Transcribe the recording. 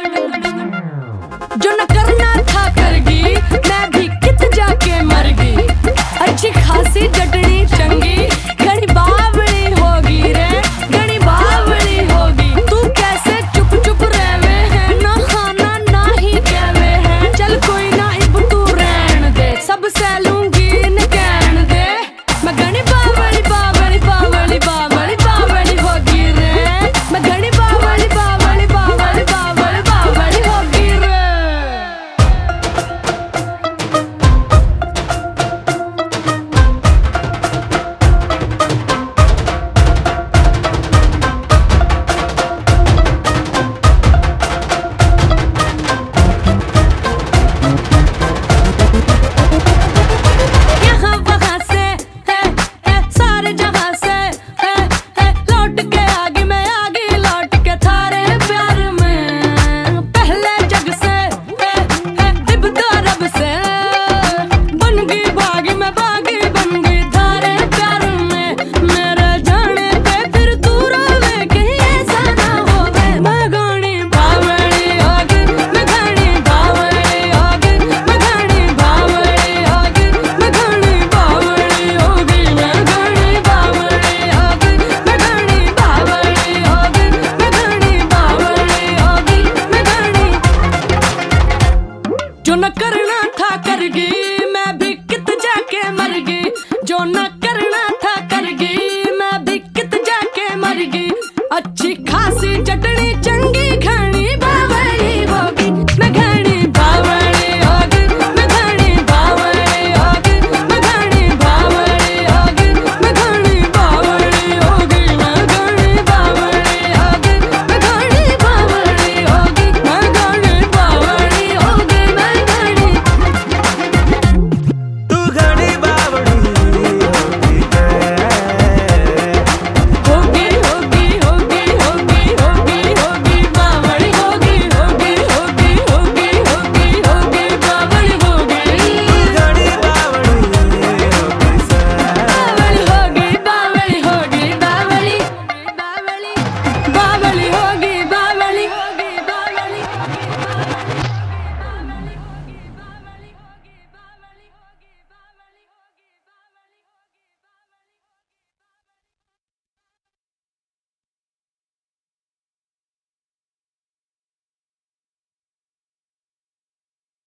जो न करना था कर गई